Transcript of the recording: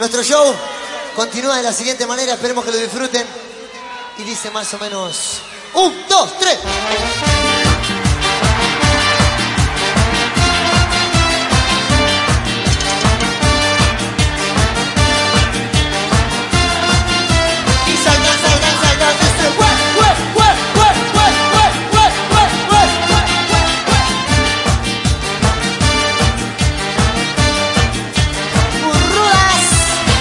Nuestro show continúa de la siguiente manera, esperemos que lo disfruten. Y dice más o menos, un, dos, tres.